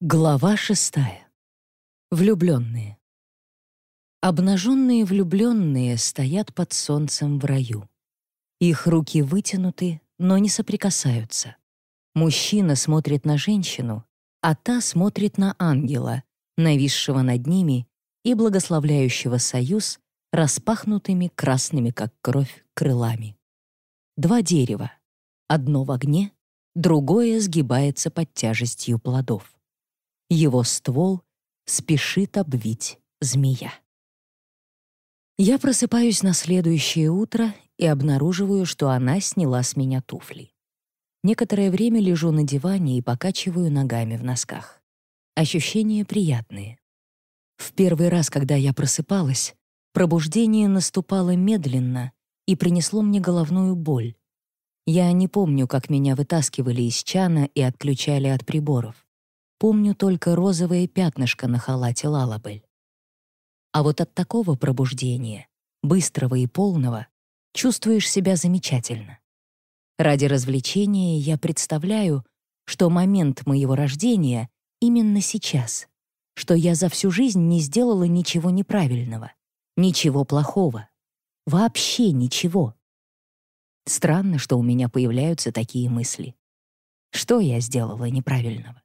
Глава шестая. Влюбленные. Обнаженные влюбленные стоят под солнцем в раю. Их руки вытянуты, но не соприкасаются. Мужчина смотрит на женщину, а та смотрит на ангела, нависшего над ними и благословляющего союз распахнутыми красными, как кровь, крылами. Два дерева. Одно в огне, другое сгибается под тяжестью плодов. Его ствол спешит обвить змея. Я просыпаюсь на следующее утро и обнаруживаю, что она сняла с меня туфли. Некоторое время лежу на диване и покачиваю ногами в носках. Ощущения приятные. В первый раз, когда я просыпалась, пробуждение наступало медленно и принесло мне головную боль. Я не помню, как меня вытаскивали из чана и отключали от приборов. Помню только розовое пятнышко на халате Лалабель. А вот от такого пробуждения, быстрого и полного, чувствуешь себя замечательно. Ради развлечения я представляю, что момент моего рождения именно сейчас, что я за всю жизнь не сделала ничего неправильного, ничего плохого, вообще ничего. Странно, что у меня появляются такие мысли. Что я сделала неправильного?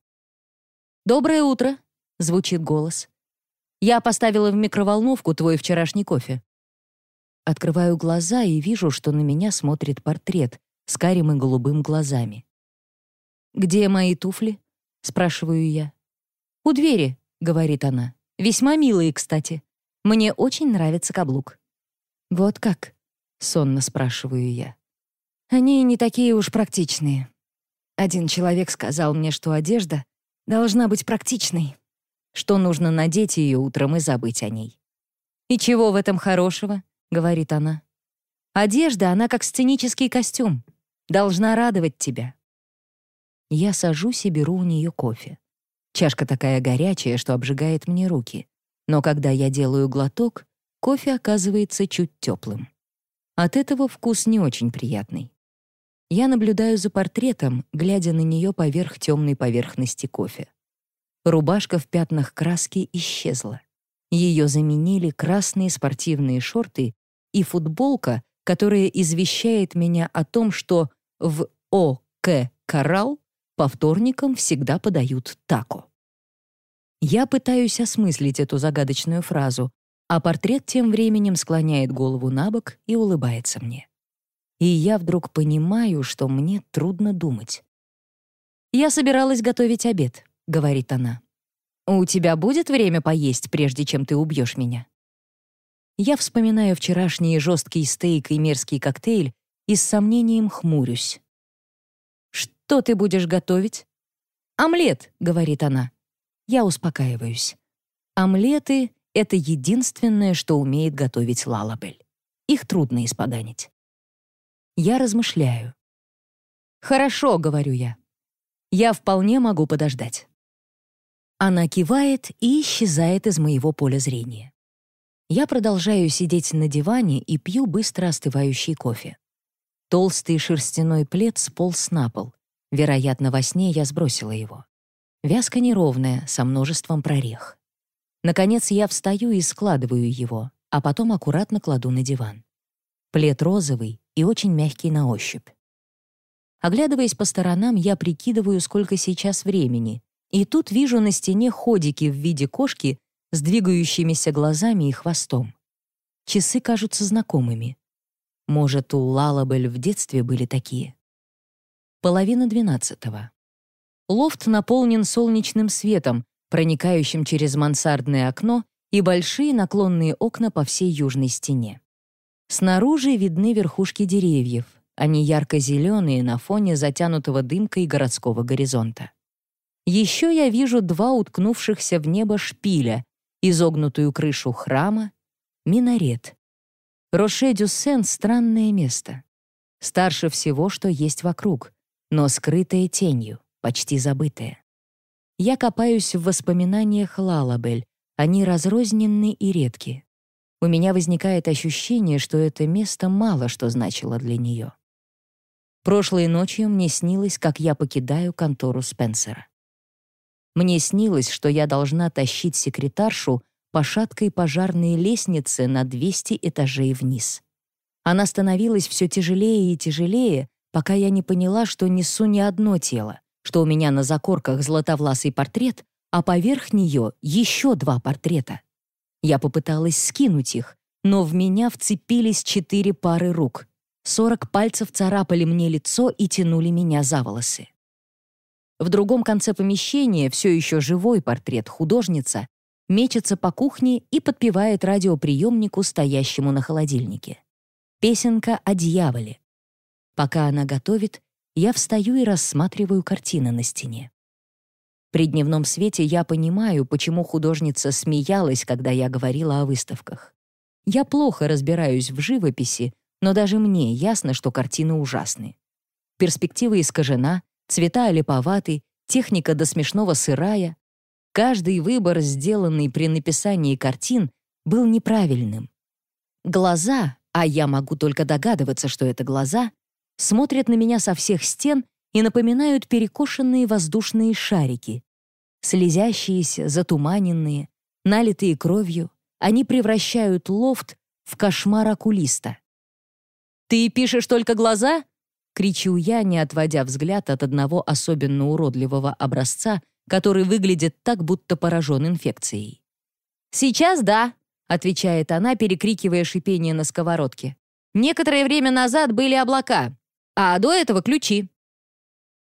«Доброе утро», — звучит голос. «Я поставила в микроволновку твой вчерашний кофе». Открываю глаза и вижу, что на меня смотрит портрет с карим и голубым глазами. «Где мои туфли?» — спрашиваю я. «У двери», — говорит она. «Весьма милые, кстати. Мне очень нравится каблук». «Вот как?» — сонно спрашиваю я. «Они не такие уж практичные. Один человек сказал мне, что одежда должна быть практичной, что нужно надеть ее утром и забыть о ней. «И чего в этом хорошего?» — говорит она. «Одежда, она как сценический костюм, должна радовать тебя». Я сажусь и беру у нее кофе. Чашка такая горячая, что обжигает мне руки. Но когда я делаю глоток, кофе оказывается чуть теплым. От этого вкус не очень приятный. Я наблюдаю за портретом, глядя на нее поверх темной поверхности кофе. Рубашка в пятнах краски исчезла. Ее заменили красные спортивные шорты и футболка, которая извещает меня о том, что в ОК «Коралл» по вторникам всегда подают тако. Я пытаюсь осмыслить эту загадочную фразу, а портрет тем временем склоняет голову на бок и улыбается мне и я вдруг понимаю, что мне трудно думать. «Я собиралась готовить обед», — говорит она. «У тебя будет время поесть, прежде чем ты убьешь меня?» Я вспоминаю вчерашний жесткий стейк и мерзкий коктейль и с сомнением хмурюсь. «Что ты будешь готовить?» «Омлет», — говорит она. Я успокаиваюсь. Омлеты — это единственное, что умеет готовить Лалабель. Их трудно испоганить. Я размышляю. «Хорошо», — говорю я. «Я вполне могу подождать». Она кивает и исчезает из моего поля зрения. Я продолжаю сидеть на диване и пью быстро остывающий кофе. Толстый шерстяной плед сполз на пол. Вероятно, во сне я сбросила его. Вязка неровная, со множеством прорех. Наконец я встаю и складываю его, а потом аккуратно кладу на диван. Плед розовый и очень мягкий на ощупь. Оглядываясь по сторонам, я прикидываю, сколько сейчас времени, и тут вижу на стене ходики в виде кошки с двигающимися глазами и хвостом. Часы кажутся знакомыми. Может, у Лалабель в детстве были такие? Половина двенадцатого. Лофт наполнен солнечным светом, проникающим через мансардное окно и большие наклонные окна по всей южной стене. Снаружи видны верхушки деревьев. Они ярко-зеленые на фоне затянутого дымкой городского горизонта. Еще я вижу два уткнувшихся в небо шпиля, изогнутую крышу храма, минарет. Роше-Дюссен — странное место. Старше всего, что есть вокруг, но скрытое тенью, почти забытое. Я копаюсь в воспоминаниях Лалабель, они разрозненны и редки у меня возникает ощущение, что это место мало что значило для нее. Прошлой ночью мне снилось, как я покидаю контору Спенсера. Мне снилось, что я должна тащить секретаршу по шаткой пожарной лестнице на 200 этажей вниз. Она становилась все тяжелее и тяжелее, пока я не поняла, что несу не одно тело, что у меня на закорках златовласый портрет, а поверх нее еще два портрета. Я попыталась скинуть их, но в меня вцепились четыре пары рук. Сорок пальцев царапали мне лицо и тянули меня за волосы. В другом конце помещения все еще живой портрет художница мечется по кухне и подпевает радиоприемнику, стоящему на холодильнике. Песенка о дьяволе. Пока она готовит, я встаю и рассматриваю картины на стене. При дневном свете я понимаю, почему художница смеялась, когда я говорила о выставках. Я плохо разбираюсь в живописи, но даже мне ясно, что картины ужасны. Перспектива искажена, цвета олиповаты, техника до смешного сырая. Каждый выбор, сделанный при написании картин, был неправильным. Глаза, а я могу только догадываться, что это глаза, смотрят на меня со всех стен и напоминают перекошенные воздушные шарики. Слезящиеся, затуманенные, налитые кровью, они превращают лофт в кошмар окулиста. «Ты пишешь только глаза?» — кричу я, не отводя взгляд от одного особенно уродливого образца, который выглядит так, будто поражен инфекцией. «Сейчас да», — отвечает она, перекрикивая шипение на сковородке. «Некоторое время назад были облака, а до этого ключи».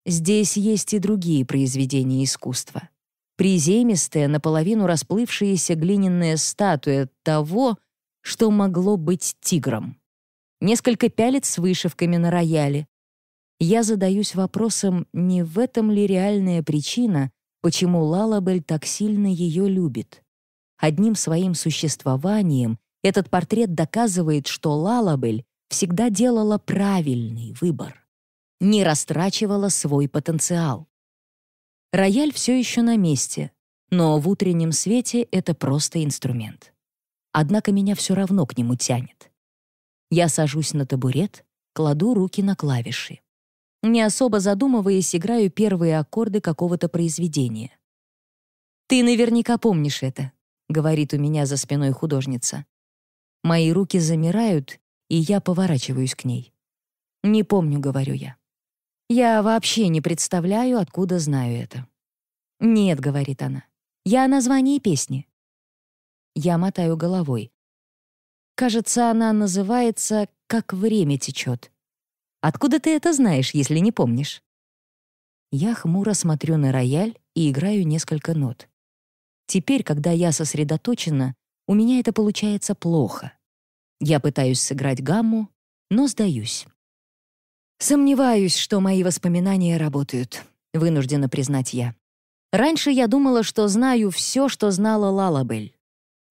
Здесь есть и другие произведения искусства. Приземистая, наполовину расплывшаяся глиняная статуя того, что могло быть тигром несколько пялец с вышивками на рояле. Я задаюсь вопросом, не в этом ли реальная причина, почему Лалабель так сильно ее любит. Одним своим существованием этот портрет доказывает, что Лалабель всегда делала правильный выбор, не растрачивала свой потенциал. Рояль все еще на месте, но в утреннем свете это просто инструмент. Однако меня все равно к нему тянет. Я сажусь на табурет, кладу руки на клавиши. Не особо задумываясь, играю первые аккорды какого-то произведения. «Ты наверняка помнишь это», — говорит у меня за спиной художница. Мои руки замирают, и я поворачиваюсь к ней. «Не помню», — говорю я. «Я вообще не представляю, откуда знаю это». «Нет», — говорит она, — «я о названии песни». Я мотаю головой. Кажется, она называется «Как время течет». Откуда ты это знаешь, если не помнишь? Я хмуро смотрю на рояль и играю несколько нот. Теперь, когда я сосредоточена, у меня это получается плохо. Я пытаюсь сыграть гамму, но сдаюсь. Сомневаюсь, что мои воспоминания работают, вынуждена признать я. Раньше я думала, что знаю все, что знала Лалабель.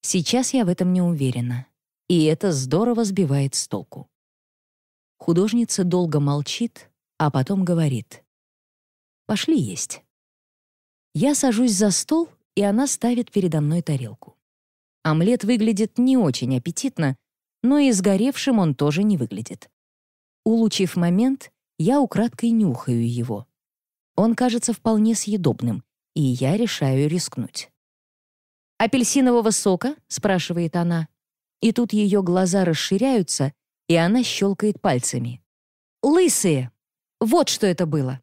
Сейчас я в этом не уверена и это здорово сбивает с толку. Художница долго молчит, а потом говорит. «Пошли есть». Я сажусь за стол, и она ставит передо мной тарелку. Омлет выглядит не очень аппетитно, но и сгоревшим он тоже не выглядит. Улучив момент, я украдкой нюхаю его. Он кажется вполне съедобным, и я решаю рискнуть. «Апельсинового сока?» — спрашивает она. И тут ее глаза расширяются, и она щелкает пальцами. «Лысые! Вот что это было!»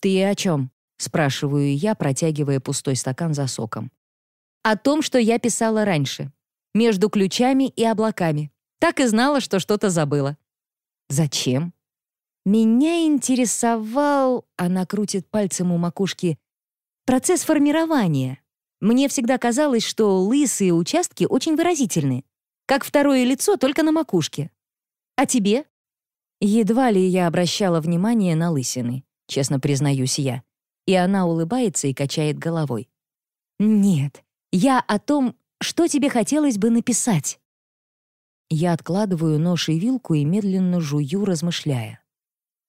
«Ты о чем?» — спрашиваю я, протягивая пустой стакан за соком. «О том, что я писала раньше. Между ключами и облаками. Так и знала, что что-то забыла». «Зачем?» «Меня интересовал...» — она крутит пальцем у макушки. «Процесс формирования. Мне всегда казалось, что лысые участки очень выразительны. Как второе лицо, только на макушке. А тебе? Едва ли я обращала внимание на лысины, честно признаюсь я. И она улыбается и качает головой. Нет, я о том, что тебе хотелось бы написать. Я откладываю нож и вилку и медленно жую, размышляя.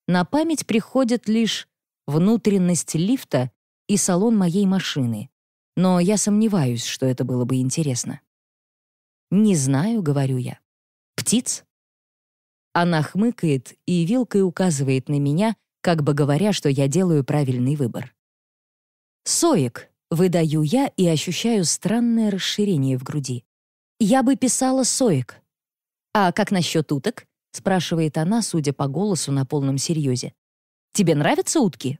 На память приходят лишь внутренность лифта и салон моей машины, но я сомневаюсь, что это было бы интересно. «Не знаю», — говорю я. «Птиц?» Она хмыкает и вилкой указывает на меня, как бы говоря, что я делаю правильный выбор. «Соек», Выдаю я и ощущаю странное расширение в груди. Я бы писала соек. А как насчет уток? спрашивает она, судя по голосу на полном серьезе. Тебе нравятся утки?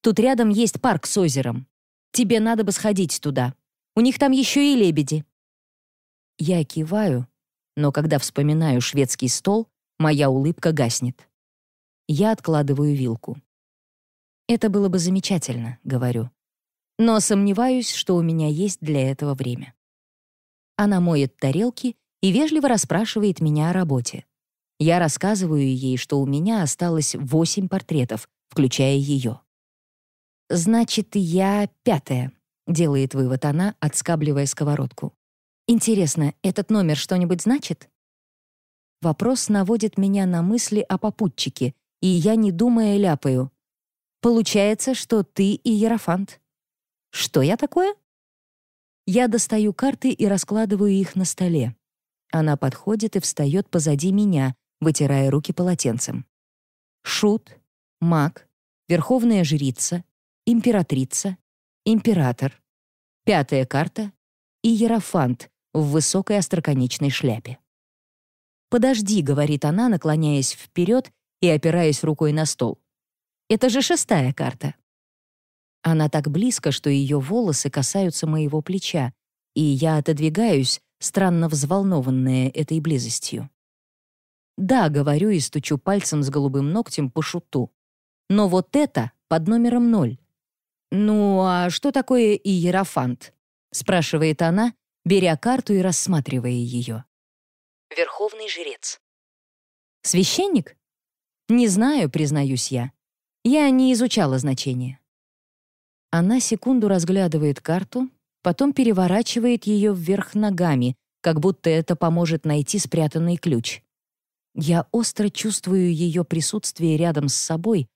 Тут рядом есть парк с озером. Тебе надо бы сходить туда. У них там еще и лебеди. Я киваю, но когда вспоминаю шведский стол, моя улыбка гаснет. Я откладываю вилку. «Это было бы замечательно», — говорю. «Но сомневаюсь, что у меня есть для этого время». Она моет тарелки и вежливо расспрашивает меня о работе. Я рассказываю ей, что у меня осталось восемь портретов, включая ее. «Значит, я пятая», — делает вывод она, отскабливая сковородку. «Интересно, этот номер что-нибудь значит?» Вопрос наводит меня на мысли о попутчике, и я, не думая, ляпаю. «Получается, что ты и Ерофант». «Что я такое?» Я достаю карты и раскладываю их на столе. Она подходит и встает позади меня, вытирая руки полотенцем. Шут, маг, верховная жрица, императрица, император, пятая карта и Ерофант в высокой остроконечной шляпе. «Подожди», — говорит она, наклоняясь вперед и опираясь рукой на стол. «Это же шестая карта». Она так близко, что ее волосы касаются моего плеча, и я отодвигаюсь, странно взволнованная этой близостью. «Да», — говорю и стучу пальцем с голубым ногтем по шуту. «Но вот это под номером ноль. «Ну, а что такое иерофант?» — спрашивает она, беря карту и рассматривая ее. «Верховный жрец». «Священник?» «Не знаю, признаюсь я. Я не изучала значение». Она секунду разглядывает карту, потом переворачивает ее вверх ногами, как будто это поможет найти спрятанный ключ. Я остро чувствую ее присутствие рядом с собой,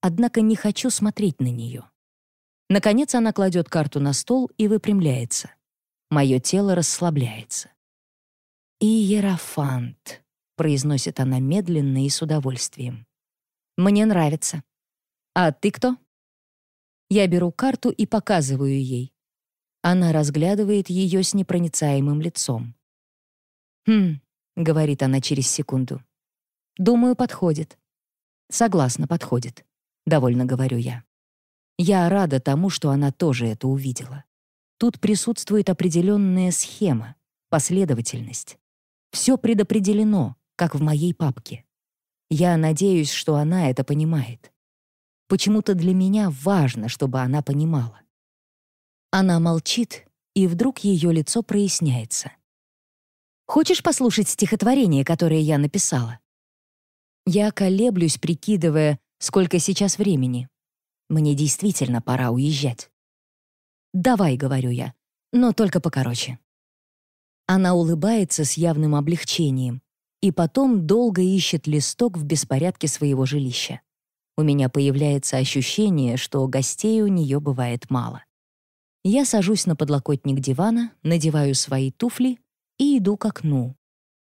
однако не хочу смотреть на нее. Наконец она кладет карту на стол и выпрямляется. Мое тело расслабляется. «Иерофант», — произносит она медленно и с удовольствием. «Мне нравится. А ты кто?» Я беру карту и показываю ей. Она разглядывает ее с непроницаемым лицом. «Хм», — говорит она через секунду. «Думаю, подходит». «Согласна, подходит», — довольно говорю я. Я рада тому, что она тоже это увидела. Тут присутствует определенная схема, последовательность. Все предопределено, как в моей папке. Я надеюсь, что она это понимает. Почему-то для меня важно, чтобы она понимала. Она молчит, и вдруг ее лицо проясняется. «Хочешь послушать стихотворение, которое я написала?» Я колеблюсь, прикидывая, сколько сейчас времени. Мне действительно пора уезжать. «Давай», — говорю я, — «но только покороче». Она улыбается с явным облегчением и потом долго ищет листок в беспорядке своего жилища. У меня появляется ощущение, что гостей у нее бывает мало. Я сажусь на подлокотник дивана, надеваю свои туфли и иду к окну.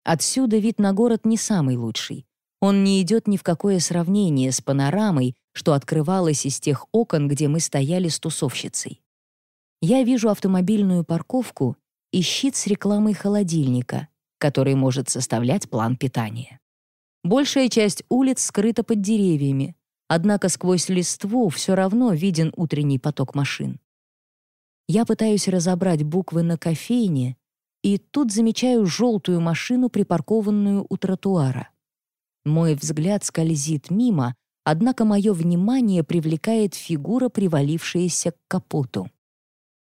Отсюда вид на город не самый лучший. Он не идет ни в какое сравнение с панорамой, что открывалось из тех окон, где мы стояли с тусовщицей. Я вижу автомобильную парковку и щит с рекламой холодильника, который может составлять план питания. Большая часть улиц скрыта под деревьями, однако сквозь листву все равно виден утренний поток машин. Я пытаюсь разобрать буквы на кофейне, и тут замечаю желтую машину, припаркованную у тротуара. Мой взгляд скользит мимо, Однако мое внимание привлекает фигура, привалившаяся к капоту.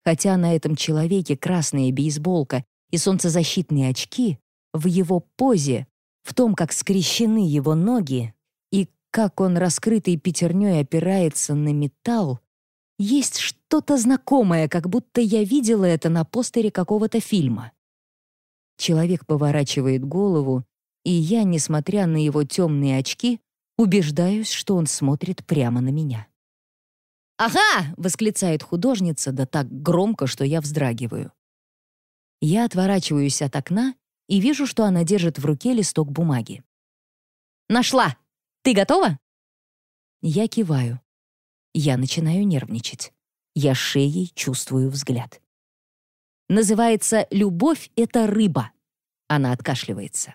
Хотя на этом человеке красная бейсболка и солнцезащитные очки, в его позе, в том, как скрещены его ноги и как он раскрытой пятерней опирается на металл, есть что-то знакомое, как будто я видела это на постере какого-то фильма. Человек поворачивает голову, и я, несмотря на его темные очки, Убеждаюсь, что он смотрит прямо на меня. «Ага!» — восклицает художница, да так громко, что я вздрагиваю. Я отворачиваюсь от окна и вижу, что она держит в руке листок бумаги. «Нашла! Ты готова?» Я киваю. Я начинаю нервничать. Я шеей чувствую взгляд. Называется «Любовь — это рыба». Она откашливается.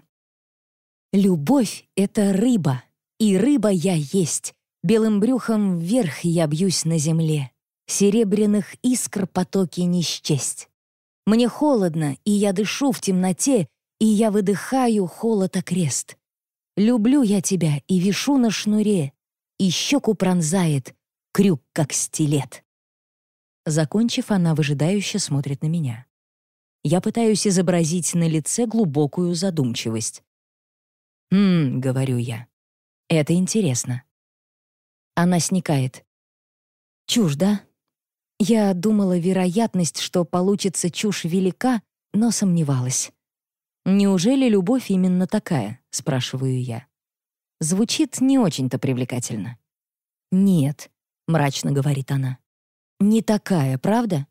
«Любовь — это рыба, и рыба я есть. Белым брюхом вверх я бьюсь на земле. Серебряных искр потоки не счесть. Мне холодно, и я дышу в темноте, и я выдыхаю холод окрест. Люблю я тебя и вишу на шнуре, и щеку пронзает крюк, как стилет. Закончив, она выжидающе смотрит на меня. Я пытаюсь изобразить на лице глубокую задумчивость. «Хм», — говорю я, — «это интересно». Она сникает. «Чушь, да?» Я думала, вероятность, что получится чушь велика, но сомневалась. «Неужели любовь именно такая?» — спрашиваю я. Звучит не очень-то привлекательно. «Нет», — мрачно говорит она. «Не такая, правда?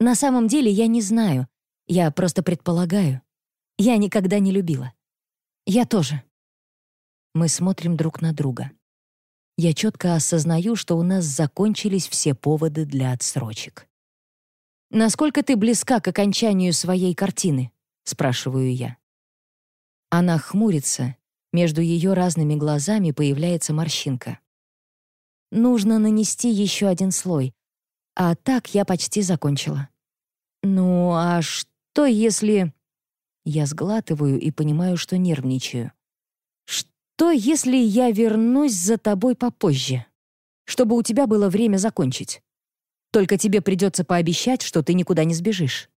На самом деле я не знаю, я просто предполагаю. Я никогда не любила. Я тоже. Мы смотрим друг на друга. Я четко осознаю, что у нас закончились все поводы для отсрочек. «Насколько ты близка к окончанию своей картины?» — спрашиваю я. Она хмурится, между ее разными глазами появляется морщинка. Нужно нанести еще один слой, а так я почти закончила. «Ну, а что?» Если... Я сглатываю и понимаю, что нервничаю. Что если я вернусь за тобой попозже? Чтобы у тебя было время закончить. Только тебе придется пообещать, что ты никуда не сбежишь.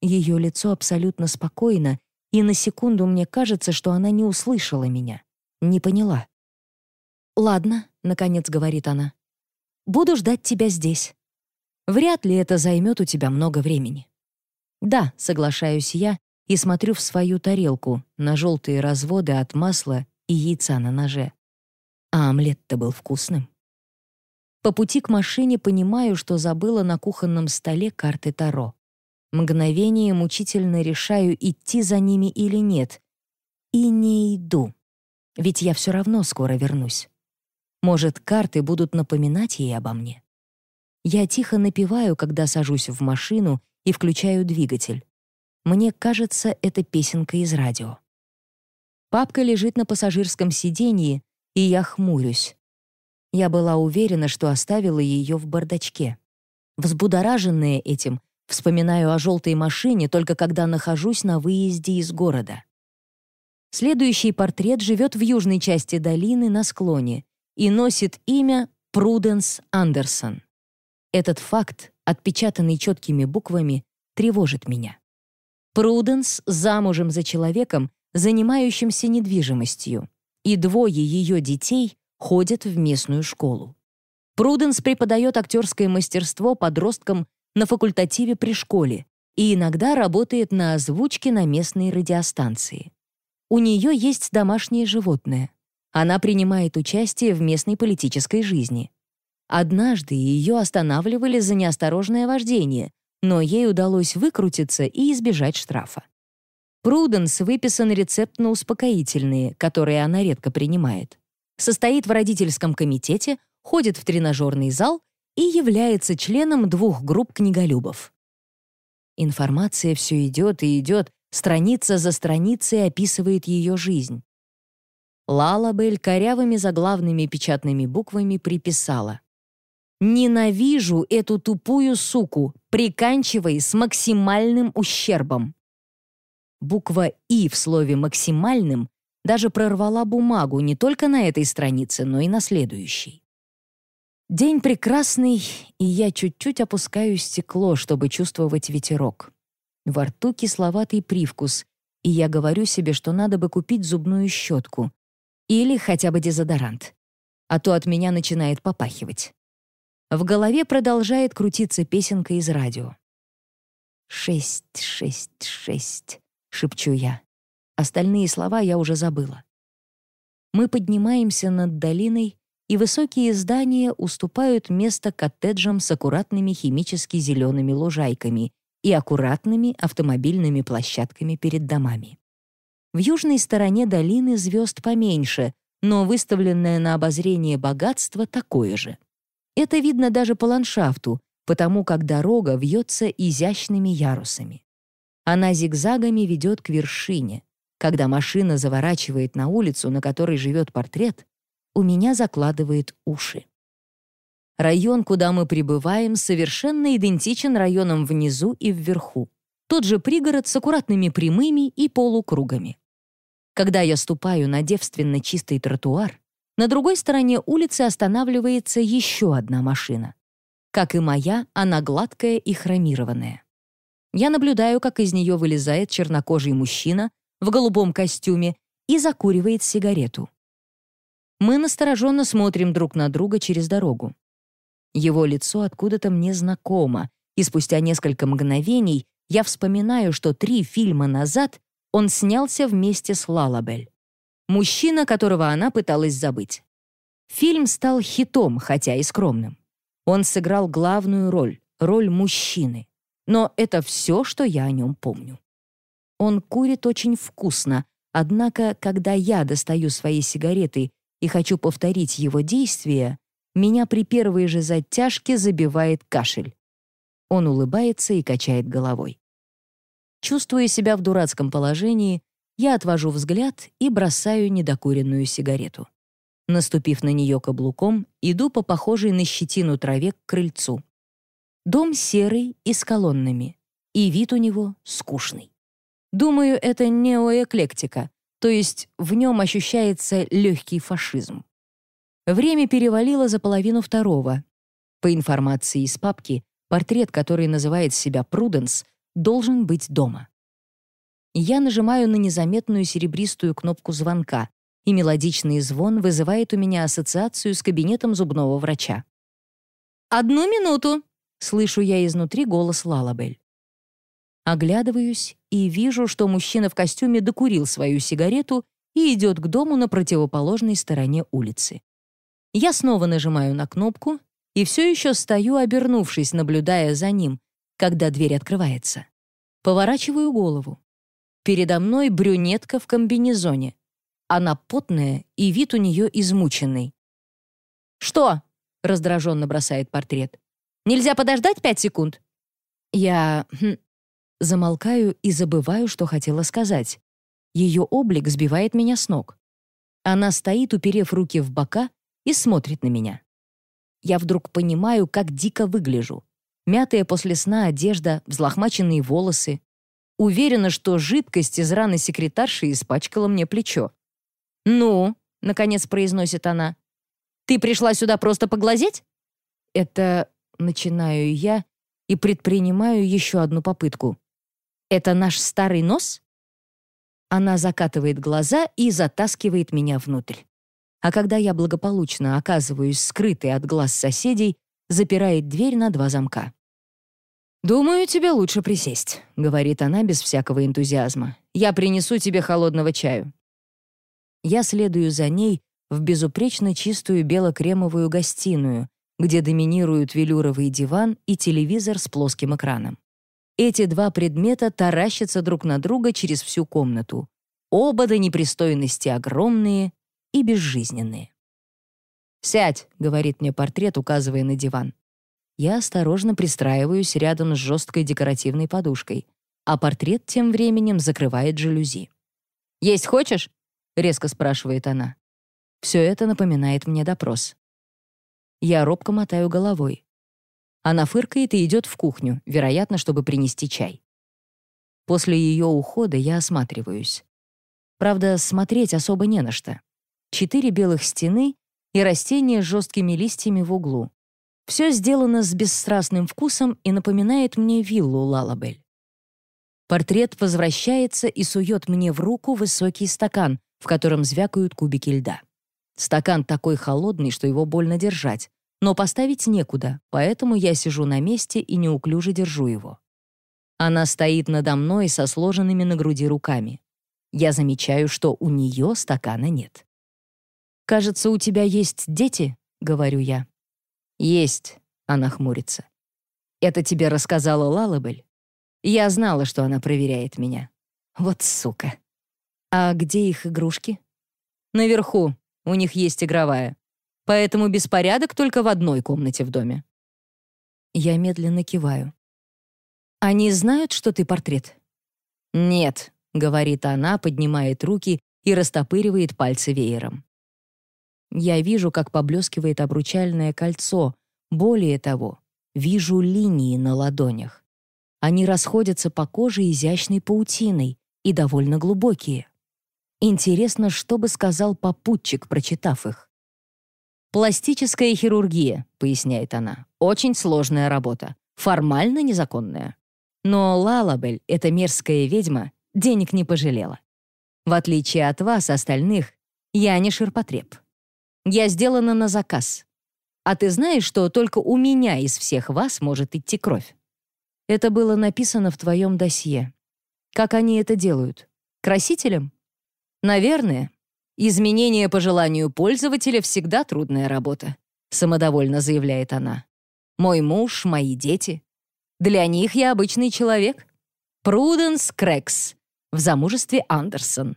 Ее лицо абсолютно спокойно, и на секунду мне кажется, что она не услышала меня, не поняла. «Ладно», — наконец говорит она. «Буду ждать тебя здесь. Вряд ли это займет у тебя много времени». «Да», — соглашаюсь я и смотрю в свою тарелку на желтые разводы от масла и яйца на ноже. А омлет-то был вкусным. По пути к машине понимаю, что забыла на кухонном столе карты Таро. Мгновение мучительно решаю, идти за ними или нет. И не иду. Ведь я все равно скоро вернусь. Может, карты будут напоминать ей обо мне. Я тихо напеваю, когда сажусь в машину и включаю двигатель. Мне кажется, это песенка из радио. Папка лежит на пассажирском сиденье, и я хмурюсь. Я была уверена, что оставила ее в бардачке. Взбудораженная этим, вспоминаю о желтой машине только когда нахожусь на выезде из города. Следующий портрет живет в южной части долины на склоне и носит имя Пруденс Андерсон. Этот факт отпечатанный четкими буквами, тревожит меня. Пруденс замужем за человеком, занимающимся недвижимостью, и двое ее детей ходят в местную школу. Пруденс преподает актерское мастерство подросткам на факультативе при школе и иногда работает на озвучке на местной радиостанции. У нее есть домашнее животное. Она принимает участие в местной политической жизни. Однажды ее останавливали за неосторожное вождение, но ей удалось выкрутиться и избежать штрафа. Пруденс выписан рецепт на успокоительные, которые она редко принимает. Состоит в родительском комитете, ходит в тренажерный зал и является членом двух групп книголюбов. Информация все идет и идет, страница за страницей описывает ее жизнь. Лалабель корявыми заглавными печатными буквами приписала. Ненавижу эту тупую суку, приканчивай с максимальным ущербом. Буква «и» в слове «максимальным» даже прорвала бумагу не только на этой странице, но и на следующей. День прекрасный, и я чуть-чуть опускаю стекло, чтобы чувствовать ветерок. Во рту кисловатый привкус, и я говорю себе, что надо бы купить зубную щетку или хотя бы дезодорант, а то от меня начинает попахивать. В голове продолжает крутиться песенка из радио. «Шесть, шесть, шесть», — шепчу я. Остальные слова я уже забыла. Мы поднимаемся над долиной, и высокие здания уступают место коттеджам с аккуратными химически зелеными лужайками и аккуратными автомобильными площадками перед домами. В южной стороне долины звезд поменьше, но выставленное на обозрение богатство такое же. Это видно даже по ландшафту, потому как дорога вьется изящными ярусами. Она зигзагами ведет к вершине. Когда машина заворачивает на улицу, на которой живет портрет, у меня закладывает уши. Район, куда мы прибываем, совершенно идентичен районам внизу и вверху. Тот же пригород с аккуратными прямыми и полукругами. Когда я ступаю на девственно чистый тротуар, на другой стороне улицы останавливается еще одна машина. Как и моя, она гладкая и хромированная. Я наблюдаю, как из нее вылезает чернокожий мужчина в голубом костюме и закуривает сигарету. Мы настороженно смотрим друг на друга через дорогу. Его лицо откуда-то мне знакомо, и спустя несколько мгновений я вспоминаю, что три фильма назад он снялся вместе с Лалабель. Мужчина, которого она пыталась забыть. Фильм стал хитом, хотя и скромным. Он сыграл главную роль, роль мужчины. Но это все, что я о нем помню. Он курит очень вкусно, однако, когда я достаю свои сигареты и хочу повторить его действия, меня при первой же затяжке забивает кашель. Он улыбается и качает головой. Чувствуя себя в дурацком положении, я отвожу взгляд и бросаю недокуренную сигарету. Наступив на нее каблуком, иду по похожей на щетину траве к крыльцу. Дом серый и с колоннами, и вид у него скучный. Думаю, это неоэклектика, то есть в нем ощущается легкий фашизм. Время перевалило за половину второго. По информации из папки, портрет, который называет себя Пруденс, должен быть дома. Я нажимаю на незаметную серебристую кнопку звонка, и мелодичный звон вызывает у меня ассоциацию с кабинетом зубного врача. «Одну минуту!» — слышу я изнутри голос Лалабель. Оглядываюсь и вижу, что мужчина в костюме докурил свою сигарету и идет к дому на противоположной стороне улицы. Я снова нажимаю на кнопку и все еще стою, обернувшись, наблюдая за ним, когда дверь открывается. Поворачиваю голову. Передо мной брюнетка в комбинезоне. Она потная, и вид у нее измученный. «Что?» — раздраженно бросает портрет. «Нельзя подождать пять секунд?» Я хм, замолкаю и забываю, что хотела сказать. Ее облик сбивает меня с ног. Она стоит, уперев руки в бока, и смотрит на меня. Я вдруг понимаю, как дико выгляжу. Мятая после сна одежда, взлохмаченные волосы. Уверена, что жидкость из раны секретарши испачкала мне плечо. «Ну», — наконец произносит она, — «ты пришла сюда просто поглазеть?» Это начинаю я и предпринимаю еще одну попытку. «Это наш старый нос?» Она закатывает глаза и затаскивает меня внутрь а когда я благополучно оказываюсь скрытой от глаз соседей, запирает дверь на два замка. «Думаю, тебе лучше присесть», — говорит она без всякого энтузиазма. «Я принесу тебе холодного чаю». Я следую за ней в безупречно чистую бело-кремовую гостиную, где доминируют велюровый диван и телевизор с плоским экраном. Эти два предмета таращатся друг на друга через всю комнату. Оба до непристойности огромные и безжизненные. «Сядь», — говорит мне портрет, указывая на диван. Я осторожно пристраиваюсь рядом с жесткой декоративной подушкой, а портрет тем временем закрывает жалюзи. «Есть хочешь?» — резко спрашивает она. Все это напоминает мне допрос. Я робко мотаю головой. Она фыркает и идет в кухню, вероятно, чтобы принести чай. После ее ухода я осматриваюсь. Правда, смотреть особо не на что четыре белых стены и растения с жесткими листьями в углу. Все сделано с бесстрастным вкусом и напоминает мне виллу Лалабель. Портрет возвращается и сует мне в руку высокий стакан, в котором звякают кубики льда. Стакан такой холодный, что его больно держать, но поставить некуда, поэтому я сижу на месте и неуклюже держу его. Она стоит надо мной со сложенными на груди руками. Я замечаю, что у нее стакана нет. «Кажется, у тебя есть дети?» — говорю я. «Есть», — она хмурится. «Это тебе рассказала Лалабель?» Я знала, что она проверяет меня. Вот сука. «А где их игрушки?» «Наверху. У них есть игровая». поэтому беспорядок только в одной комнате в доме». Я медленно киваю. «Они знают, что ты портрет?» «Нет», — говорит она, поднимает руки и растопыривает пальцы веером. Я вижу, как поблескивает обручальное кольцо. Более того, вижу линии на ладонях. Они расходятся по коже изящной паутиной и довольно глубокие. Интересно, что бы сказал попутчик, прочитав их. «Пластическая хирургия», — поясняет она, — «очень сложная работа, формально незаконная. Но Лалабель, эта мерзкая ведьма, денег не пожалела. В отличие от вас, остальных, я не ширпотреб. Я сделана на заказ. А ты знаешь, что только у меня из всех вас может идти кровь? Это было написано в твоем досье. Как они это делают? Красителем? Наверное. Изменение по желанию пользователя всегда трудная работа, самодовольно заявляет она. Мой муж, мои дети. Для них я обычный человек. Пруденс Крэкс. В замужестве Андерсон.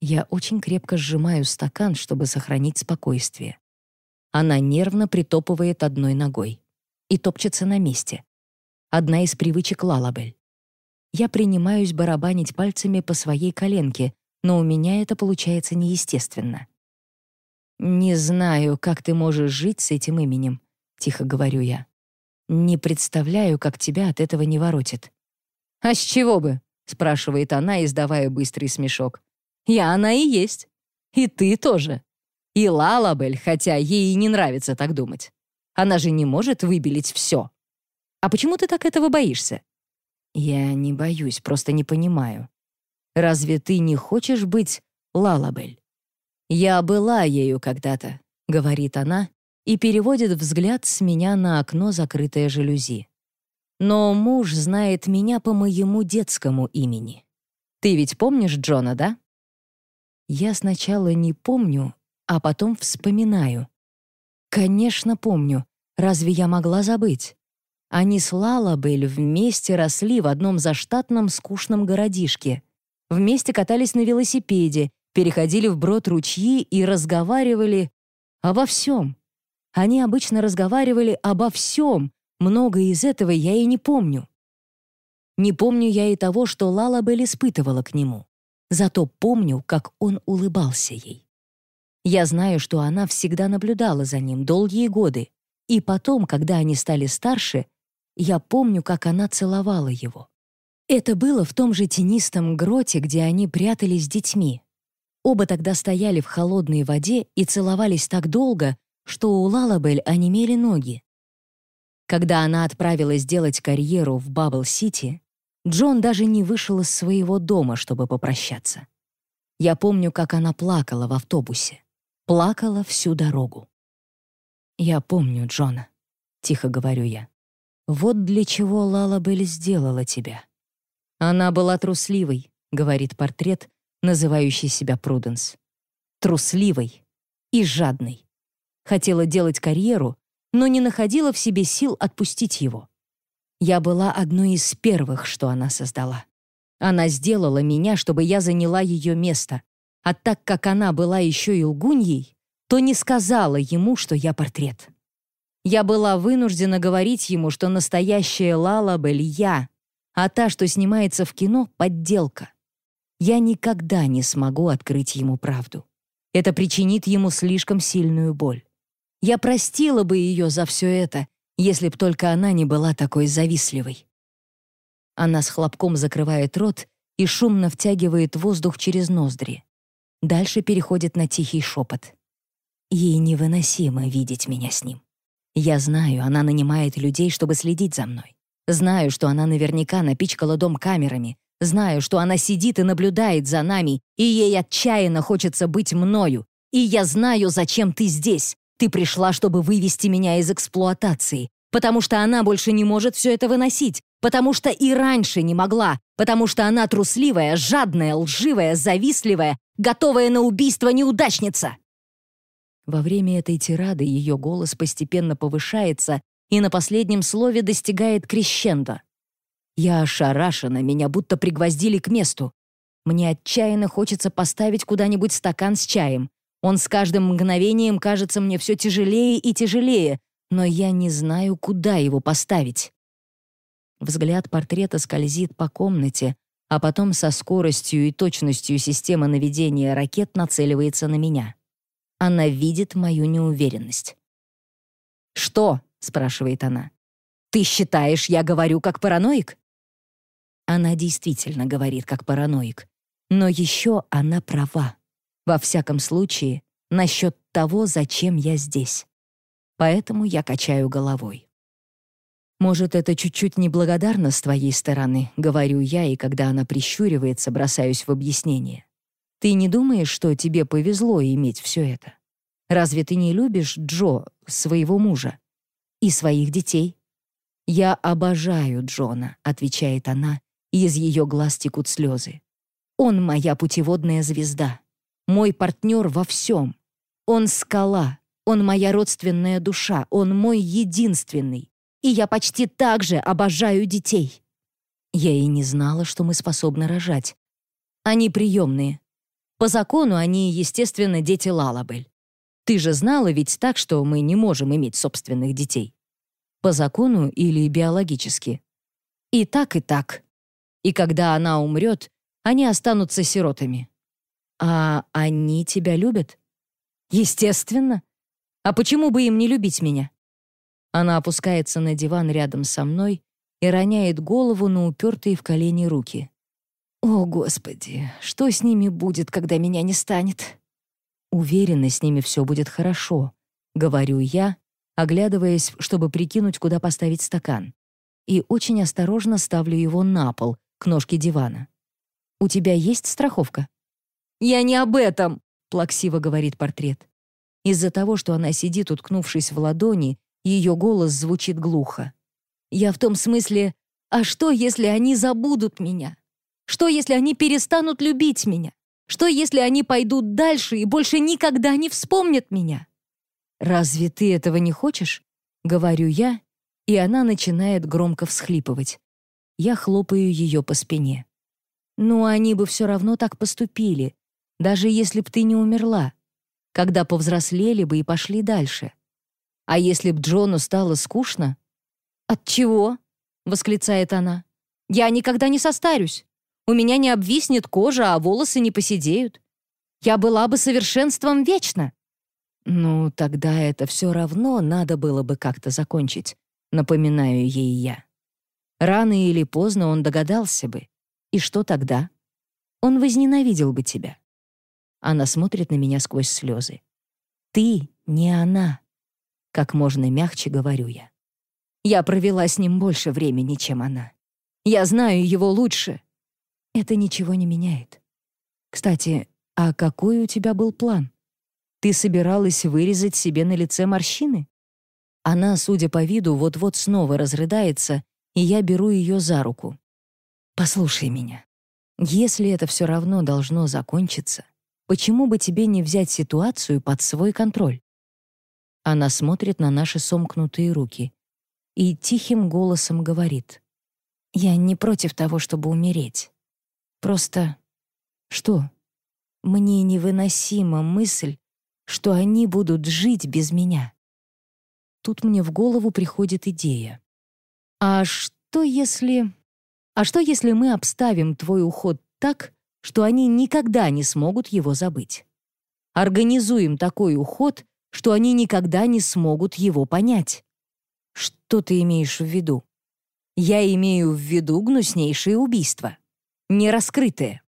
Я очень крепко сжимаю стакан, чтобы сохранить спокойствие. Она нервно притопывает одной ногой и топчется на месте. Одна из привычек Лалабель. Я принимаюсь барабанить пальцами по своей коленке, но у меня это получается неестественно. «Не знаю, как ты можешь жить с этим именем», — тихо говорю я. «Не представляю, как тебя от этого не воротит». «А с чего бы?» — спрашивает она, издавая быстрый смешок. Я она и есть. И ты тоже. И Лалабель, хотя ей и не нравится так думать. Она же не может выбелить все. А почему ты так этого боишься? Я не боюсь, просто не понимаю. Разве ты не хочешь быть Лалабель? Я была ею когда-то, говорит она и переводит взгляд с меня на окно, закрытое жалюзи. Но муж знает меня по моему детскому имени. Ты ведь помнишь Джона, да? Я сначала не помню, а потом вспоминаю. Конечно, помню. Разве я могла забыть? Они с Лалабель вместе росли в одном заштатном скучном городишке. Вместе катались на велосипеде, переходили вброд ручьи и разговаривали обо всем. Они обычно разговаривали обо всем. Многое из этого я и не помню. Не помню я и того, что Лалабель испытывала к нему. Зато помню, как он улыбался ей. Я знаю, что она всегда наблюдала за ним долгие годы, и потом, когда они стали старше, я помню, как она целовала его. Это было в том же тенистом гроте, где они прятались с детьми. Оба тогда стояли в холодной воде и целовались так долго, что у Лалабель онемели ноги. Когда она отправилась делать карьеру в Баббл-Сити, Джон даже не вышел из своего дома, чтобы попрощаться. Я помню, как она плакала в автобусе. Плакала всю дорогу. «Я помню Джона», — тихо говорю я. «Вот для чего Лала Белль сделала тебя». «Она была трусливой», — говорит портрет, называющий себя Пруденс. «Трусливой и жадной. Хотела делать карьеру, но не находила в себе сил отпустить его. Я была одной из первых, что она создала. Она сделала меня, чтобы я заняла ее место. А так как она была еще и лгуньей, то не сказала ему, что я портрет. Я была вынуждена говорить ему, что настоящая Лала Бель я, а та, что снимается в кино, — подделка. Я никогда не смогу открыть ему правду. Это причинит ему слишком сильную боль. Я простила бы ее за все это, если б только она не была такой завистливой. Она с хлопком закрывает рот и шумно втягивает воздух через ноздри. Дальше переходит на тихий шепот. Ей невыносимо видеть меня с ним. Я знаю, она нанимает людей, чтобы следить за мной. Знаю, что она наверняка напичкала дом камерами. Знаю, что она сидит и наблюдает за нами, и ей отчаянно хочется быть мною. И я знаю, зачем ты здесь. Ты пришла, чтобы вывести меня из эксплуатации, потому что она больше не может все это выносить, потому что и раньше не могла, потому что она трусливая, жадная, лживая, завистливая, готовая на убийство неудачница. Во время этой тирады ее голос постепенно повышается и на последнем слове достигает крещендо. Я ошарашена, меня будто пригвоздили к месту. Мне отчаянно хочется поставить куда-нибудь стакан с чаем. Он с каждым мгновением кажется мне все тяжелее и тяжелее, но я не знаю, куда его поставить. Взгляд портрета скользит по комнате, а потом со скоростью и точностью системы наведения ракет нацеливается на меня. Она видит мою неуверенность. «Что?» — спрашивает она. «Ты считаешь, я говорю как параноик?» Она действительно говорит как параноик. Но еще она права. Во всяком случае, насчет того, зачем я здесь. Поэтому я качаю головой. «Может, это чуть-чуть неблагодарно с твоей стороны», — говорю я, и когда она прищуривается, бросаюсь в объяснение. «Ты не думаешь, что тебе повезло иметь все это? Разве ты не любишь Джо, своего мужа, и своих детей?» «Я обожаю Джона», — отвечает она, и из ее глаз текут слезы. «Он моя путеводная звезда, мой партнер во всем. Он скала, он моя родственная душа, он мой единственный, и я почти так же обожаю детей. Я и не знала, что мы способны рожать. Они приемные. По закону они, естественно, дети Лалабель. Ты же знала ведь так, что мы не можем иметь собственных детей. По закону или биологически. И так, и так. И когда она умрет, они останутся сиротами. А они тебя любят? Естественно. А почему бы им не любить меня? Она опускается на диван рядом со мной и роняет голову на упертые в колени руки. «О, Господи, что с ними будет, когда меня не станет?» «Уверена, с ними все будет хорошо», — говорю я, оглядываясь, чтобы прикинуть, куда поставить стакан. И очень осторожно ставлю его на пол, к ножке дивана. «У тебя есть страховка?» «Я не об этом», — плаксиво говорит портрет. Из-за того, что она сидит, уткнувшись в ладони, ее голос звучит глухо. «Я в том смысле, а что, если они забудут меня? Что, если они перестанут любить меня? Что, если они пойдут дальше и больше никогда не вспомнят меня?» «Разве ты этого не хочешь?» — говорю я, и она начинает громко всхлипывать. Я хлопаю ее по спине. «Ну, они бы все равно так поступили, даже если б ты не умерла, когда повзрослели бы и пошли дальше. А если б Джону стало скучно? «От чего?» — восклицает она. «Я никогда не состарюсь. У меня не обвиснет кожа, а волосы не поседеют. Я была бы совершенством вечно». «Ну, тогда это все равно надо было бы как-то закончить», — напоминаю ей я. Рано или поздно он догадался бы. И что тогда? Он возненавидел бы тебя. Она смотрит на меня сквозь слезы. Ты не она. Как можно мягче говорю я. Я провела с ним больше времени, чем она. Я знаю его лучше. Это ничего не меняет. Кстати, а какой у тебя был план? Ты собиралась вырезать себе на лице морщины? Она, судя по виду, вот-вот снова разрыдается, и я беру ее за руку. Послушай меня. Если это все равно должно закончиться, почему бы тебе не взять ситуацию под свой контроль? Она смотрит на наши сомкнутые руки и тихим голосом говорит. «Я не против того, чтобы умереть. Просто... Что? Мне невыносима мысль, что они будут жить без меня». Тут мне в голову приходит идея. «А что если... А что если мы обставим твой уход так, что они никогда не смогут его забыть? Организуем такой уход, что они никогда не смогут его понять. Что ты имеешь в виду? Я имею в виду гнуснейшие убийства. Нераскрытые.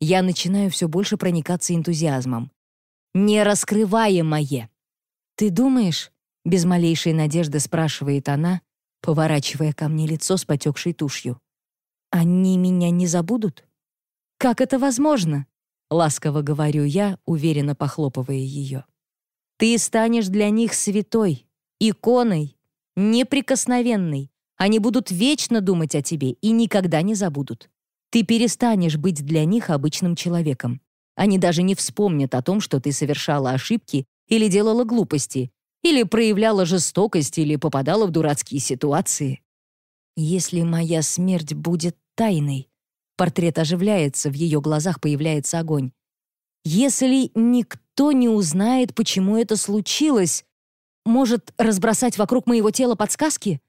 Я начинаю все больше проникаться энтузиазмом. Нераскрываемое. Ты думаешь? Без малейшей надежды спрашивает она, поворачивая ко мне лицо с потекшей тушью. Они меня не забудут? Как это возможно? Ласково говорю я, уверенно похлопывая ее. Ты станешь для них святой, иконой, неприкосновенной. Они будут вечно думать о тебе и никогда не забудут. Ты перестанешь быть для них обычным человеком. Они даже не вспомнят о том, что ты совершала ошибки или делала глупости, или проявляла жестокость, или попадала в дурацкие ситуации. Если моя смерть будет тайной, портрет оживляется, в ее глазах появляется огонь. Если никто не узнает, почему это случилось. Может, разбросать вокруг моего тела подсказки?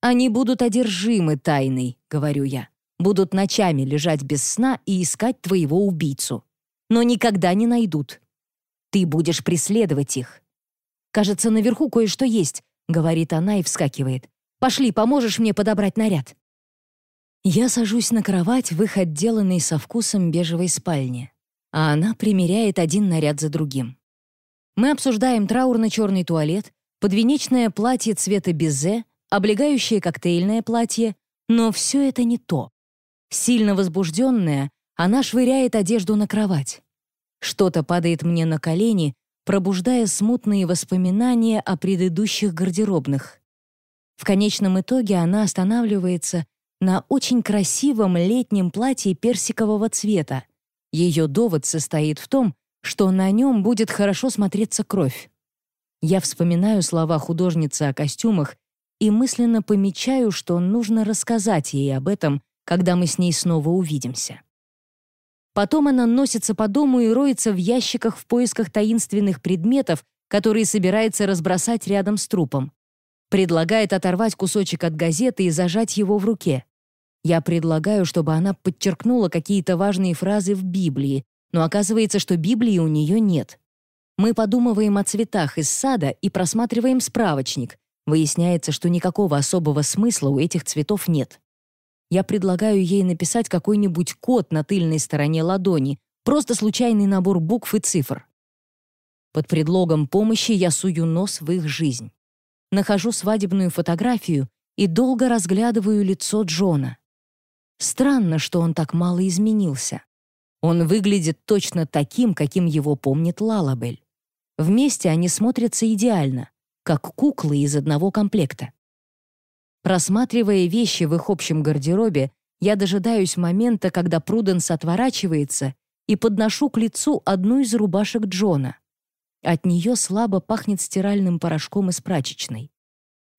Они будут одержимы тайной, говорю я. Будут ночами лежать без сна и искать твоего убийцу. Но никогда не найдут. Ты будешь преследовать их. Кажется, наверху кое-что есть, говорит она и вскакивает. Пошли, поможешь мне подобрать наряд. Я сажусь на кровать в их отделанной со вкусом бежевой спальне, а она примеряет один наряд за другим. Мы обсуждаем траурно-черный туалет, подвенечное платье цвета безе, облегающее коктейльное платье, но все это не то. Сильно возбужденная, она швыряет одежду на кровать. Что-то падает мне на колени, пробуждая смутные воспоминания о предыдущих гардеробных. В конечном итоге она останавливается на очень красивом летнем платье персикового цвета. Ее довод состоит в том, что на нем будет хорошо смотреться кровь. Я вспоминаю слова художницы о костюмах и мысленно помечаю, что нужно рассказать ей об этом, когда мы с ней снова увидимся. Потом она носится по дому и роется в ящиках в поисках таинственных предметов, которые собирается разбросать рядом с трупом. Предлагает оторвать кусочек от газеты и зажать его в руке. Я предлагаю, чтобы она подчеркнула какие-то важные фразы в Библии, но оказывается, что Библии у нее нет. Мы подумываем о цветах из сада и просматриваем справочник. Выясняется, что никакого особого смысла у этих цветов нет. Я предлагаю ей написать какой-нибудь код на тыльной стороне ладони, просто случайный набор букв и цифр. Под предлогом помощи я сую нос в их жизнь. Нахожу свадебную фотографию и долго разглядываю лицо Джона. Странно, что он так мало изменился. Он выглядит точно таким, каким его помнит Лалабель. Вместе они смотрятся идеально, как куклы из одного комплекта. Просматривая вещи в их общем гардеробе, я дожидаюсь момента, когда Пруденс отворачивается и подношу к лицу одну из рубашек Джона. От нее слабо пахнет стиральным порошком из прачечной.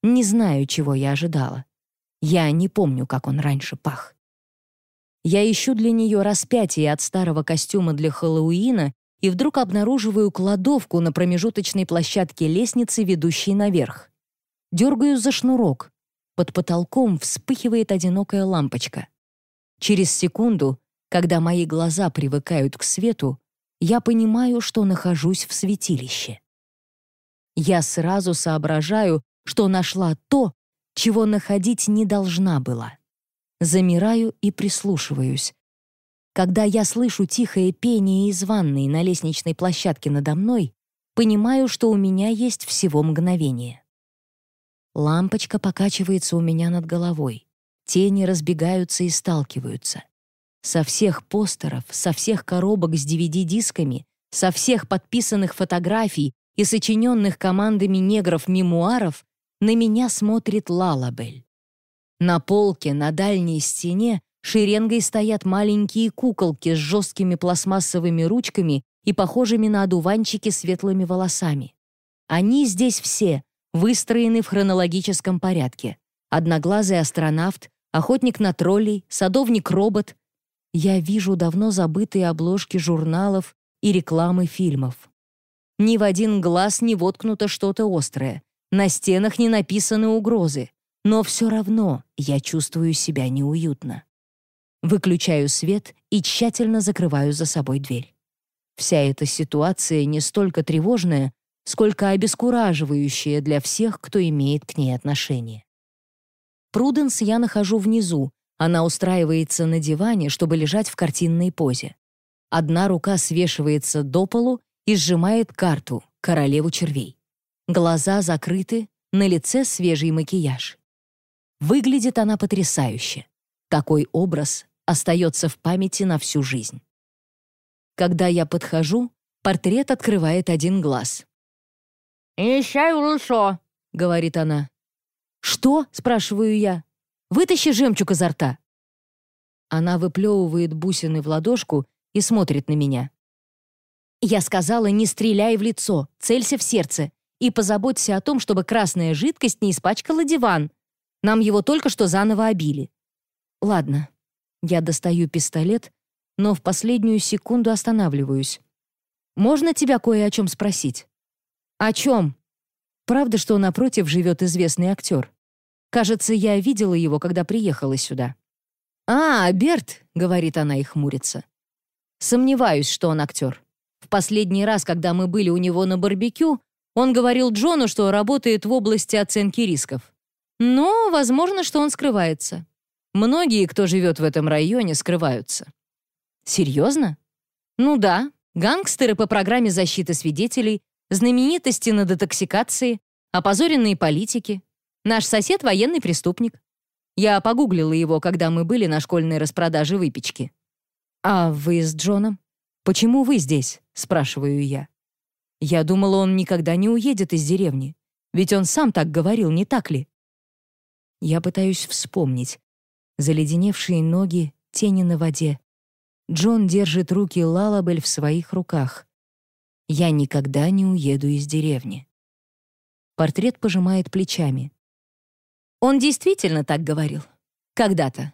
Не знаю, чего я ожидала. Я не помню, как он раньше пах. Я ищу для нее распятие от старого костюма для Хэллоуина и вдруг обнаруживаю кладовку на промежуточной площадке лестницы, ведущей наверх. Дергаю за шнурок. Под потолком вспыхивает одинокая лампочка. Через секунду, когда мои глаза привыкают к свету, я понимаю, что нахожусь в святилище. Я сразу соображаю, что нашла то, чего находить не должна была. Замираю и прислушиваюсь. Когда я слышу тихое пение из ванной на лестничной площадке надо мной, понимаю, что у меня есть всего мгновение. Лампочка покачивается у меня над головой. Тени разбегаются и сталкиваются. Со всех постеров, со всех коробок с DVD-дисками, со всех подписанных фотографий и сочиненных командами негров мемуаров на меня смотрит Лалабель. На полке на дальней стене шеренгой стоят маленькие куколки с жесткими пластмассовыми ручками и похожими на одуванчики светлыми волосами. Они здесь все, выстроены в хронологическом порядке. Одноглазый астронавт, охотник на троллей, садовник-робот. Я вижу давно забытые обложки журналов и рекламы фильмов. Ни в один глаз не воткнуто что-то острое. На стенах не написаны угрозы. Но все равно я чувствую себя неуютно. Выключаю свет и тщательно закрываю за собой дверь. Вся эта ситуация не столько тревожная, сколько обескураживающее для всех, кто имеет к ней отношение. Пруденс я нахожу внизу, она устраивается на диване, чтобы лежать в картинной позе. Одна рука свешивается до полу и сжимает карту «Королеву червей». Глаза закрыты, на лице свежий макияж. Выглядит она потрясающе. Такой образ остается в памяти на всю жизнь. Когда я подхожу, портрет открывает один глаз. «Ищай лучо», — говорит она. «Что?» — спрашиваю я. «Вытащи жемчуг изо рта». Она выплевывает бусины в ладошку и смотрит на меня. Я сказала, не стреляй в лицо, целься в сердце и позаботься о том, чтобы красная жидкость не испачкала диван. Нам его только что заново обили. Ладно. Я достаю пистолет, но в последнюю секунду останавливаюсь. «Можно тебя кое о чем спросить?» «О чем?» «Правда, что напротив живет известный актер? Кажется, я видела его, когда приехала сюда». «А, Берт», — говорит она и хмурится. «Сомневаюсь, что он актер. В последний раз, когда мы были у него на барбекю, он говорил Джону, что работает в области оценки рисков. Но, возможно, что он скрывается. Многие, кто живет в этом районе, скрываются. Серьезно? Ну да, гангстеры по программе защиты свидетелей, знаменитости на детоксикации, опозоренные политики. Наш сосед — военный преступник. Я погуглила его, когда мы были на школьной распродаже выпечки. «А вы с Джоном? Почему вы здесь?» — спрашиваю я. Я думала, он никогда не уедет из деревни. Ведь он сам так говорил, не так ли? Я пытаюсь вспомнить. Заледеневшие ноги, тени на воде. Джон держит руки Лалабель в своих руках. Я никогда не уеду из деревни. Портрет пожимает плечами. Он действительно так говорил. Когда-то.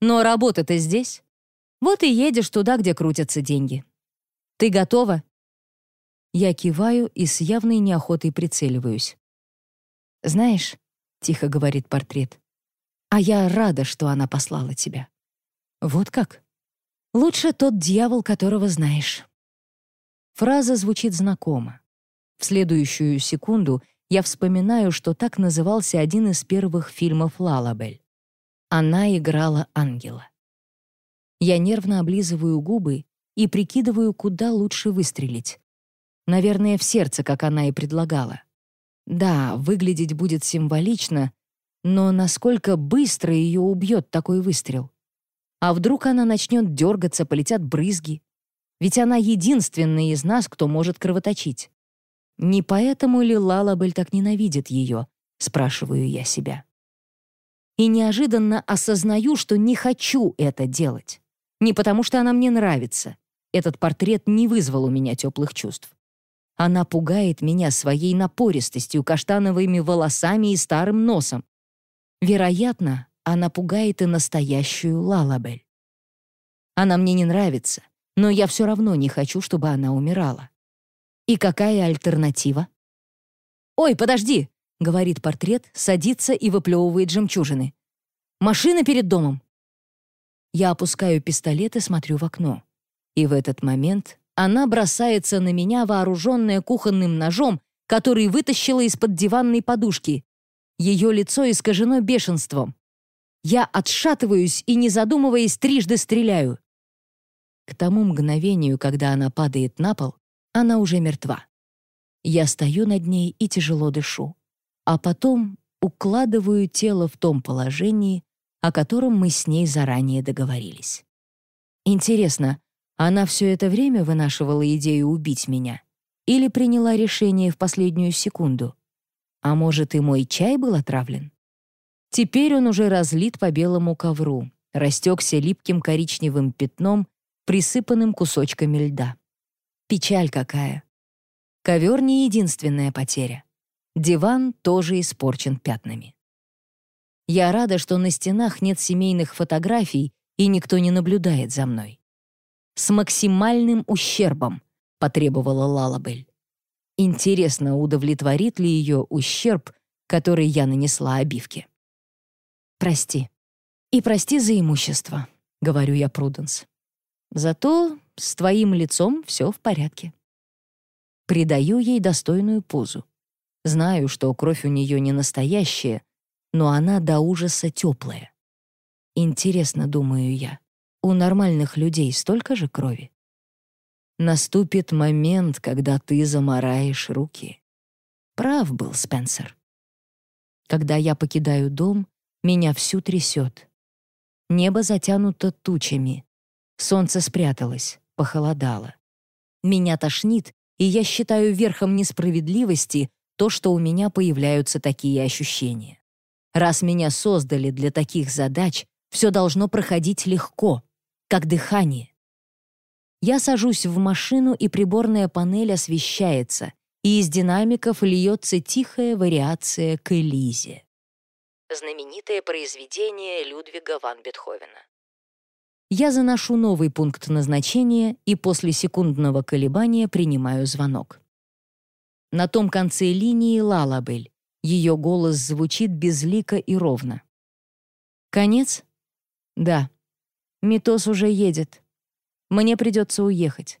Но работа-то здесь. Вот и едешь туда, где крутятся деньги. Ты готова? Я киваю и с явной неохотой прицеливаюсь. «Знаешь», — тихо говорит портрет, «а я рада, что она послала тебя». «Вот как?» «Лучше тот дьявол, которого знаешь». Фраза звучит знакомо. В следующую секунду я вспоминаю, что так назывался один из первых фильмов «Лалабель». Она играла ангела. Я нервно облизываю губы и прикидываю, куда лучше выстрелить. Наверное, в сердце, как она и предлагала. Да, выглядеть будет символично, но насколько быстро ее убьет такой выстрел? А вдруг она начнет дергаться, полетят брызги? Ведь она единственная из нас, кто может кровоточить. Не поэтому ли Лалабель так ненавидит ее, спрашиваю я себя. И неожиданно осознаю, что не хочу это делать. Не потому что она мне нравится. Этот портрет не вызвал у меня теплых чувств. Она пугает меня своей напористостью, каштановыми волосами и старым носом. Вероятно, она пугает и настоящую Лалабель. Она мне не нравится, но я все равно не хочу, чтобы она умирала. И какая альтернатива? «Ой, подожди!» — говорит портрет, садится и выплевывает жемчужины. «Машина перед домом!» Я опускаю пистолет и смотрю в окно. И в этот момент она бросается на меня, вооруженная кухонным ножом, который вытащила из-под диванной подушки. Ее лицо искажено бешенством. Я отшатываюсь и, не задумываясь, трижды стреляю. К тому мгновению, когда она падает на пол, она уже мертва. Я стою над ней и тяжело дышу. А потом укладываю тело в том положении, о котором мы с ней заранее договорились. Интересно, она все это время вынашивала идею убить меня? Или приняла решение в последнюю секунду? А может, и мой чай был отравлен? Теперь он уже разлит по белому ковру, растекся липким коричневым пятном, присыпанным кусочками льда. Печаль какая. Ковер не единственная потеря. Диван тоже испорчен пятнами. Я рада, что на стенах нет семейных фотографий и никто не наблюдает за мной с максимальным ущербом», — потребовала Лалабель. Интересно, удовлетворит ли ее ущерб, который я нанесла обивке. «Прости. И прости за имущество», — говорю я Пруденс. «Зато с твоим лицом все в порядке». Придаю ей достойную позу. Знаю, что кровь у нее не настоящая, но она до ужаса теплая. Интересно, думаю я, у нормальных людей столько же крови. Наступит момент, когда ты замараешь руки. Прав был Спенсер. Когда я покидаю дом, меня всю трясет. Небо затянуто тучами. Солнце спряталось, похолодало. Меня тошнит, и я считаю верхом несправедливости то, что у меня появляются такие ощущения. Раз меня создали для таких задач, все должно проходить легко, как дыхание. Я сажусь в машину, и приборная панель освещается, и из динамиков льется тихая вариация к Элизе. Знаменитое произведение Людвига ван Бетховена. Я заношу новый пункт назначения и после секундного колебания принимаю звонок. На том конце линии Лалабель. Ее голос звучит безлико и ровно. «Конец?» «Да. Митос уже едет. Мне придется уехать.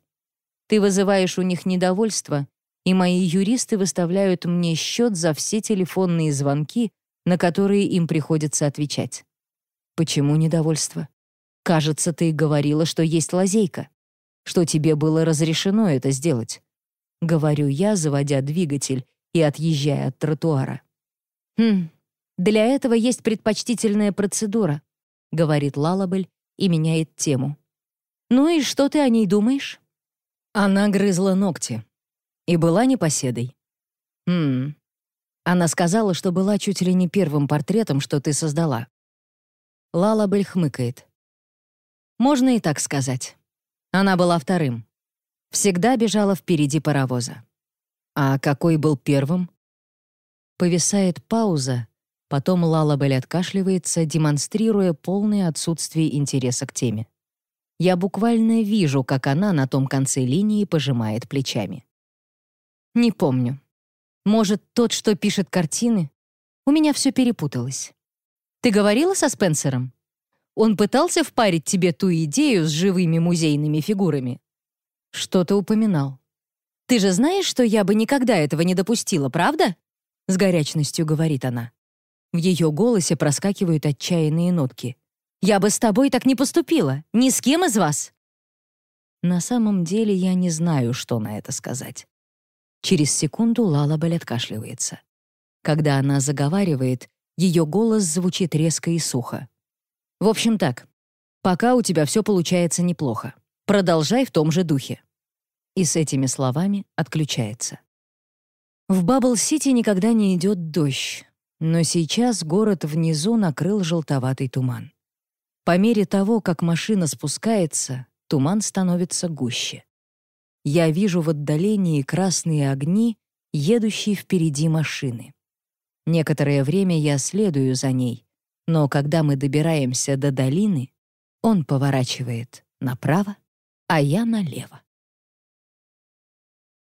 Ты вызываешь у них недовольство, и мои юристы выставляют мне счет за все телефонные звонки, на которые им приходится отвечать. Почему недовольство? Кажется, ты говорила, что есть лазейка, что тебе было разрешено это сделать. Говорю я, заводя двигатель и отъезжая от тротуара. «Хм, для этого есть предпочтительная процедура», — говорит Лалабель и меняет тему. «Ну и что ты о ней думаешь?» Она грызла ногти и была непоседой. «Хм, она сказала, что была чуть ли не первым портретом, что ты создала. Лалабель хмыкает. Можно и так сказать. Она была вторым. Всегда бежала впереди паровоза. А какой был первым? Повисает пауза, потом Лалабель откашливается, демонстрируя полное отсутствие интереса к теме. Я буквально вижу, как она на том конце линии пожимает плечами. Не помню. Может, тот, что пишет картины? У меня все перепуталось. Ты говорила со Спенсером? Он пытался впарить тебе ту идею с живыми музейными фигурами? Что-то упоминал. Ты же знаешь, что я бы никогда этого не допустила, правда? С горячностью говорит она. В ее голосе проскакивают отчаянные нотки. «Я бы с тобой так не поступила. Ни с кем из вас». На самом деле я не знаю, что на это сказать. Через секунду Лалабель откашливается. Когда она заговаривает, ее голос звучит резко и сухо. «В общем так, пока у тебя все получается неплохо. Продолжай в том же духе». И с этими словами отключается. В Бабл-Сити никогда не идет дождь, но сейчас город внизу накрыл желтоватый туман. По мере того, как машина спускается, туман становится гуще. Я вижу в отдалении красные огни, едущие впереди машины. Некоторое время я следую за ней, но когда мы добираемся до долины, он поворачивает направо, а я налево.